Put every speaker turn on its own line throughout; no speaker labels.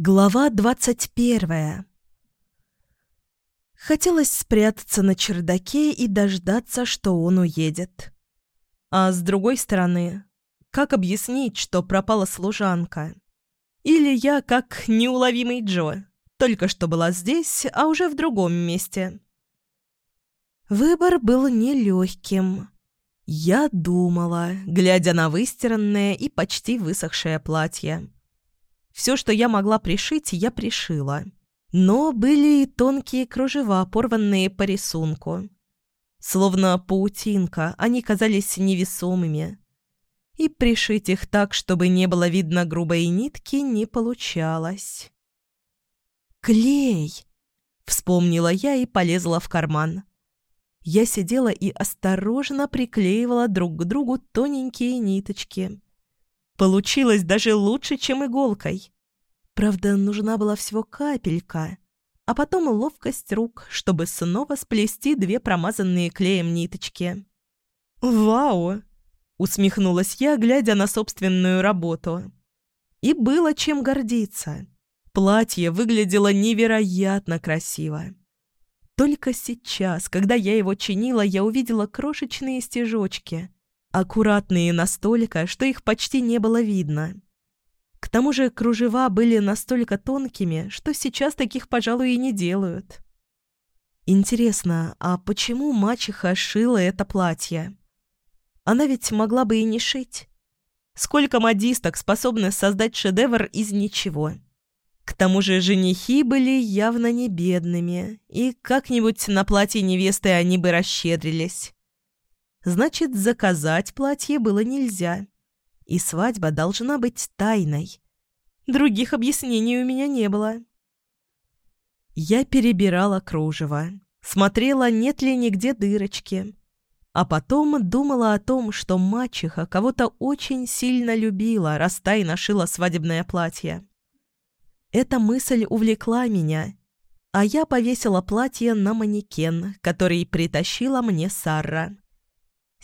Глава двадцать первая. Хотелось спрятаться на чердаке и дождаться, что он уедет. А с другой стороны, как объяснить, что пропала служанка? Или я, как неуловимый Джо, только что была здесь, а уже в другом месте? Выбор был нелегким. Я думала, глядя на выстиранное и почти высохшее платье. Все, что я могла пришить, я пришила. Но были и тонкие кружева, порванные по рисунку. Словно паутинка, они казались невесомыми. И пришить их так, чтобы не было видно грубой нитки, не получалось. «Клей!» — вспомнила я и полезла в карман. Я сидела и осторожно приклеивала друг к другу тоненькие ниточки. Получилось даже лучше, чем иголкой. Правда, нужна была всего капелька, а потом ловкость рук, чтобы снова сплести две промазанные клеем ниточки. «Вау!» — усмехнулась я, глядя на собственную работу. И было чем гордиться. Платье выглядело невероятно красиво. Только сейчас, когда я его чинила, я увидела крошечные стежочки — аккуратные настолько, что их почти не было видно. К тому же кружева были настолько тонкими, что сейчас таких, пожалуй, и не делают. Интересно, а почему мачеха шила это платье? Она ведь могла бы и не шить. Сколько модисток способны создать шедевр из ничего? К тому же женихи были явно не бедными, и как-нибудь на платье невесты они бы расщедрились. Значит, заказать платье было нельзя. И свадьба должна быть тайной. Других объяснений у меня не было. Я перебирала кружево, смотрела, нет ли нигде дырочки. А потом думала о том, что мачеха кого-то очень сильно любила, раз тайно шила свадебное платье. Эта мысль увлекла меня, а я повесила платье на манекен, который притащила мне Сара.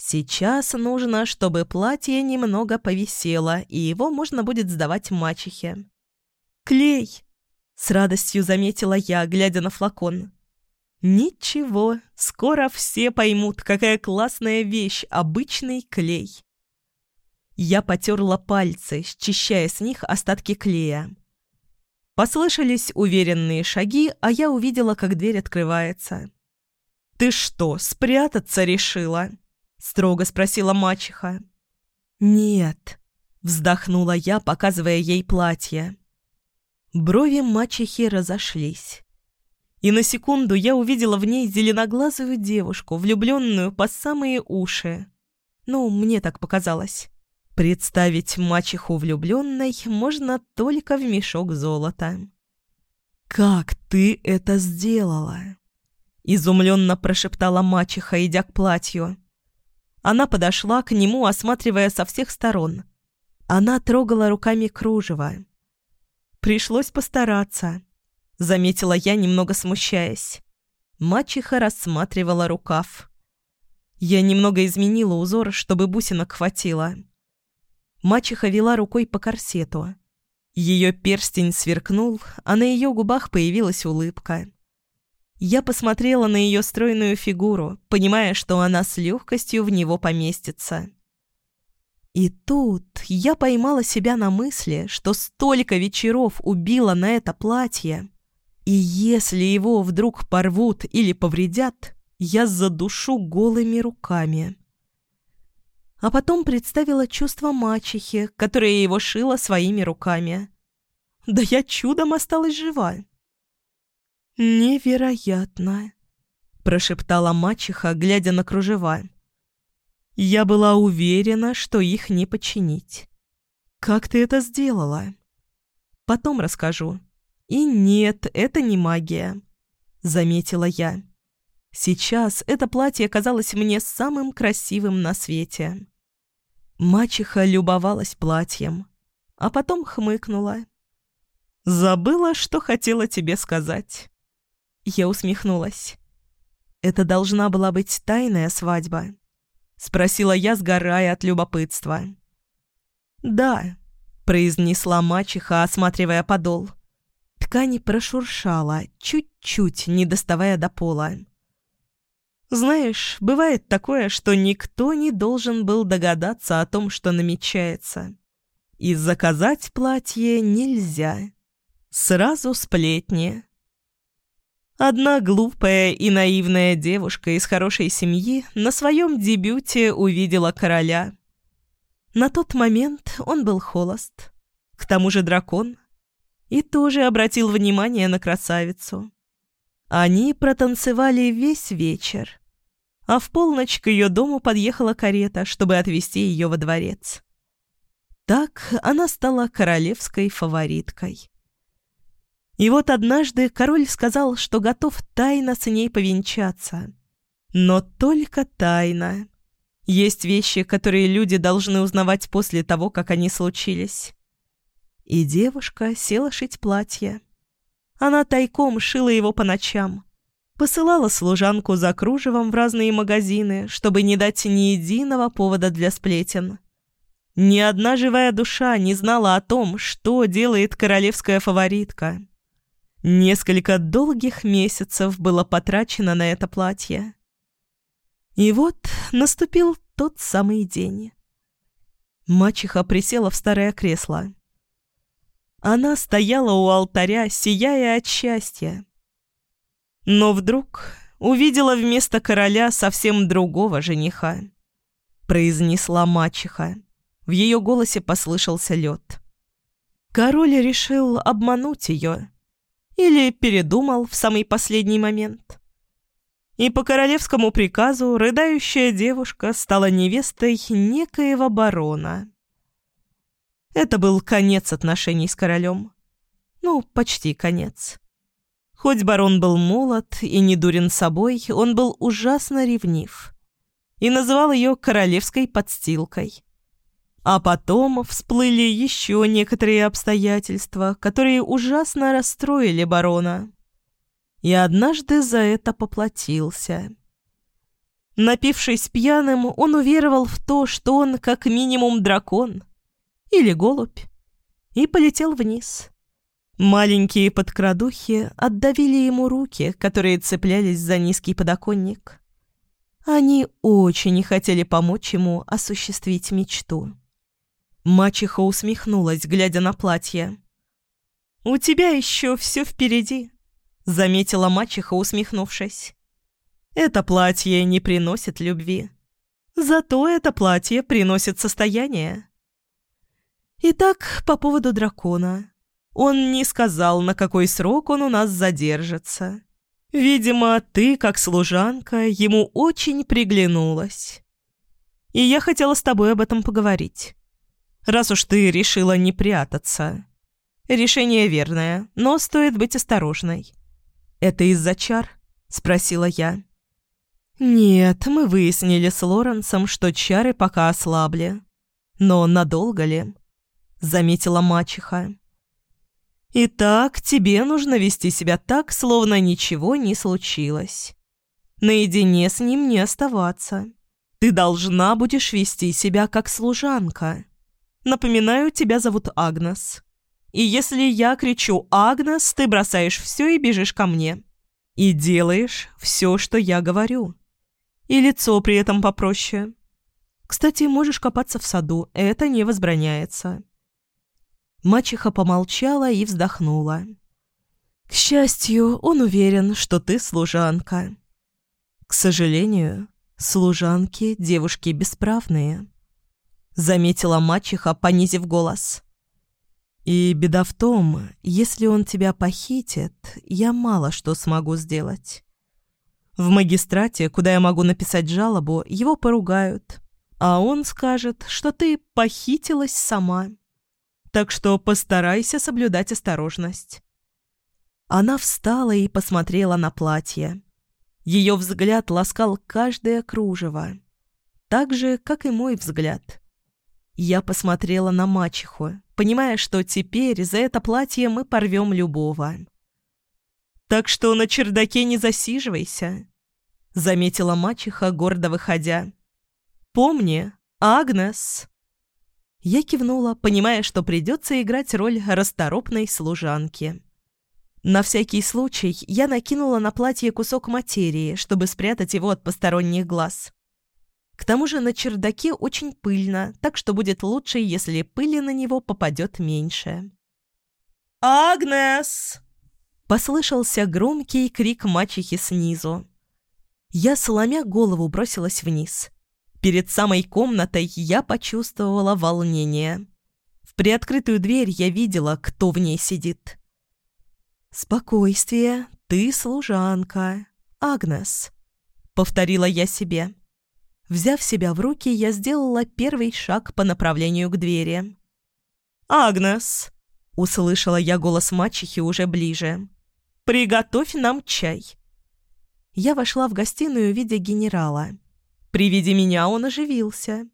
Сейчас нужно, чтобы платье немного повисело, и его можно будет сдавать мачехе. «Клей!» — с радостью заметила я, глядя на флакон. «Ничего, скоро все поймут, какая классная вещь — обычный клей». Я потерла пальцы, счищая с них остатки клея. Послышались уверенные шаги, а я увидела, как дверь открывается. «Ты что, спрятаться решила?» Строго спросила мачеха. «Нет», — вздохнула я, показывая ей платье. Брови мачехи разошлись. И на секунду я увидела в ней зеленоглазую девушку, влюбленную по самые уши. Ну, мне так показалось. Представить мачеху влюбленной можно только в мешок золота. «Как ты это сделала?» Изумленно прошептала мачеха, идя к платью. Она подошла к нему, осматривая со всех сторон. Она трогала руками кружево. «Пришлось постараться», — заметила я, немного смущаясь. Мачеха рассматривала рукав. Я немного изменила узор, чтобы бусинок хватило. Мачеха вела рукой по корсету. Ее перстень сверкнул, а на ее губах появилась улыбка. Я посмотрела на ее стройную фигуру, понимая, что она с легкостью в него поместится. И тут я поймала себя на мысли, что столько вечеров убила на это платье. И если его вдруг порвут или повредят, я задушу голыми руками. А потом представила чувство мачехи, которое его шила своими руками. Да я чудом осталась жива. «Невероятно!» – прошептала мачеха, глядя на кружева. «Я была уверена, что их не починить. Как ты это сделала?» «Потом расскажу». «И нет, это не магия», – заметила я. Сейчас это платье казалось мне самым красивым на свете. Мачеха любовалась платьем, а потом хмыкнула. «Забыла, что хотела тебе сказать». Я усмехнулась. «Это должна была быть тайная свадьба?» Спросила я, сгорая от любопытства. «Да», — произнесла мачеха, осматривая подол. ткань прошуршала, чуть-чуть не доставая до пола. Знаешь, бывает такое, что никто не должен был догадаться о том, что намечается. И заказать платье нельзя. Сразу сплетни. Одна глупая и наивная девушка из хорошей семьи на своем дебюте увидела короля. На тот момент он был холост. К тому же дракон. И тоже обратил внимание на красавицу. Они протанцевали весь вечер. А в полночь к ее дому подъехала карета, чтобы отвезти ее во дворец. Так она стала королевской фавориткой. И вот однажды король сказал, что готов тайно с ней повенчаться. Но только тайно. Есть вещи, которые люди должны узнавать после того, как они случились. И девушка села шить платье. Она тайком шила его по ночам. Посылала служанку за кружевом в разные магазины, чтобы не дать ни единого повода для сплетен. Ни одна живая душа не знала о том, что делает королевская фаворитка. Несколько долгих месяцев было потрачено на это платье. И вот наступил тот самый день. Мачеха присела в старое кресло. Она стояла у алтаря, сияя от счастья. Но вдруг увидела вместо короля совсем другого жениха. Произнесла мачеха. В ее голосе послышался лед. Король решил обмануть ее или передумал в самый последний момент. И по королевскому приказу рыдающая девушка стала невестой некоего барона. Это был конец отношений с королем. Ну, почти конец. Хоть барон был молод и не дурен собой, он был ужасно ревнив. И называл ее королевской подстилкой. А потом всплыли еще некоторые обстоятельства, которые ужасно расстроили барона. И однажды за это поплатился. Напившись пьяным, он уверовал в то, что он как минимум дракон или голубь, и полетел вниз. Маленькие подкрадухи отдавили ему руки, которые цеплялись за низкий подоконник. Они очень хотели помочь ему осуществить мечту. Мачеха усмехнулась, глядя на платье. «У тебя еще все впереди», — заметила мачеха, усмехнувшись. «Это платье не приносит любви. Зато это платье приносит состояние». Итак, по поводу дракона. Он не сказал, на какой срок он у нас задержится. Видимо, ты, как служанка, ему очень приглянулась. И я хотела с тобой об этом поговорить раз уж ты решила не прятаться. Решение верное, но стоит быть осторожной. Это из-за чар? Спросила я. Нет, мы выяснили с Лоренсом, что чары пока ослабли. Но надолго ли? Заметила мачеха. Итак, тебе нужно вести себя так, словно ничего не случилось. Наедине с ним не оставаться. Ты должна будешь вести себя как служанка. Напоминаю, тебя зовут Агнес. И если я кричу «Агнес», ты бросаешь все и бежишь ко мне. И делаешь все, что я говорю. И лицо при этом попроще. Кстати, можешь копаться в саду, это не возбраняется». Мачеха помолчала и вздохнула. «К счастью, он уверен, что ты служанка. К сожалению, служанки – девушки бесправные». — заметила мачеха, понизив голос. «И беда в том, если он тебя похитит, я мало что смогу сделать. В магистрате, куда я могу написать жалобу, его поругают, а он скажет, что ты похитилась сама. Так что постарайся соблюдать осторожность». Она встала и посмотрела на платье. Ее взгляд ласкал каждое кружево, так же, как и мой взгляд — я посмотрела на мачеху, понимая, что теперь за это платье мы порвем любого. «Так что на чердаке не засиживайся», — заметила мачеха, гордо выходя. «Помни, Агнес!» Я кивнула, понимая, что придется играть роль расторопной служанки. На всякий случай я накинула на платье кусок материи, чтобы спрятать его от посторонних глаз. К тому же на чердаке очень пыльно, так что будет лучше, если пыли на него попадет меньше. «Агнес!» — послышался громкий крик мачехи снизу. Я, сломя голову, бросилась вниз. Перед самой комнатой я почувствовала волнение. В приоткрытую дверь я видела, кто в ней сидит. «Спокойствие, ты служанка, Агнес», — повторила я себе. Взяв себя в руки, я сделала первый шаг по направлению к двери. «Агнес!» — услышала я голос мачехи уже ближе. «Приготовь нам чай!» Я вошла в гостиную, видя генерала. При виде меня он оживился.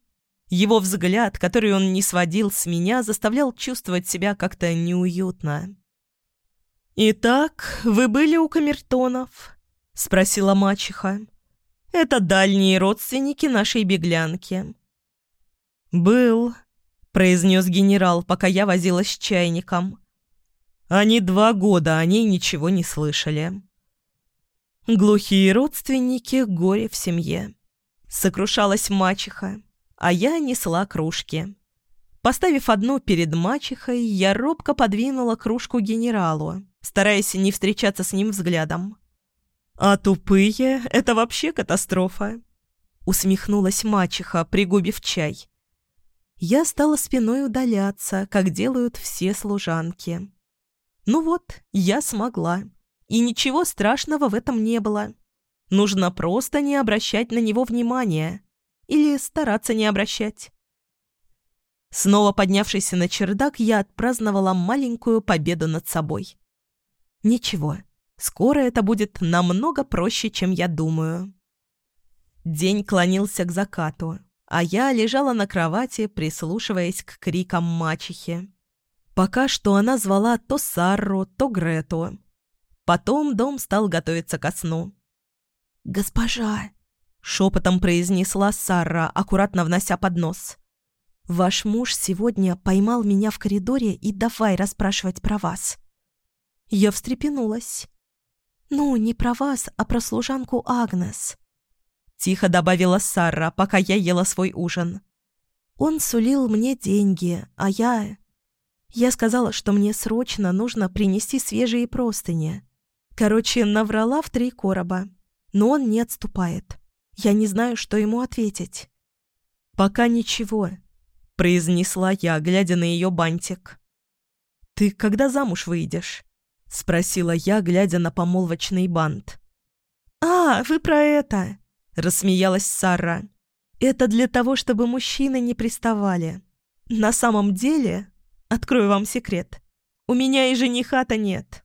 Его взгляд, который он не сводил с меня, заставлял чувствовать себя как-то неуютно. «Итак, вы были у камертонов?» — спросила мачеха. «Это дальние родственники нашей беглянки». «Был», — произнес генерал, пока я возилась с чайником. «Они два года о ней ничего не слышали». «Глухие родственники, горе в семье», — сокрушалась мачеха, а я несла кружки. Поставив одну перед мачехой, я робко подвинула кружку генералу, стараясь не встречаться с ним взглядом. «А тупые — это вообще катастрофа!» Усмехнулась мачеха, пригубив чай. Я стала спиной удаляться, как делают все служанки. Ну вот, я смогла. И ничего страшного в этом не было. Нужно просто не обращать на него внимания. Или стараться не обращать. Снова поднявшись на чердак, я отпраздновала маленькую победу над собой. Ничего, скоро это будет намного проще, чем я думаю. День клонился к закату, а я лежала на кровати, прислушиваясь к крикам мачехи. Пока что она звала то Сарру, то Грету. Потом дом стал готовиться ко сну. «Госпожа!» — шепотом произнесла Сара, аккуратно внося поднос. «Ваш муж сегодня поймал меня в коридоре и давай расспрашивать про вас». Я встрепенулась. «Ну, не про вас, а про служанку Агнес», — тихо добавила Сара, пока я ела свой ужин. «Он сулил мне деньги, а я...» Я сказала, что мне срочно нужно принести свежие простыни. Короче, наврала в три короба. Но он не отступает. Я не знаю, что ему ответить. «Пока ничего», — произнесла я, глядя на ее бантик. «Ты когда замуж выйдешь?» — спросила я, глядя на помолвочный бант. «А, вы про это!» — рассмеялась Сара. «Это для того, чтобы мужчины не приставали. На самом деле, открою вам секрет, у меня и жениха-то нет».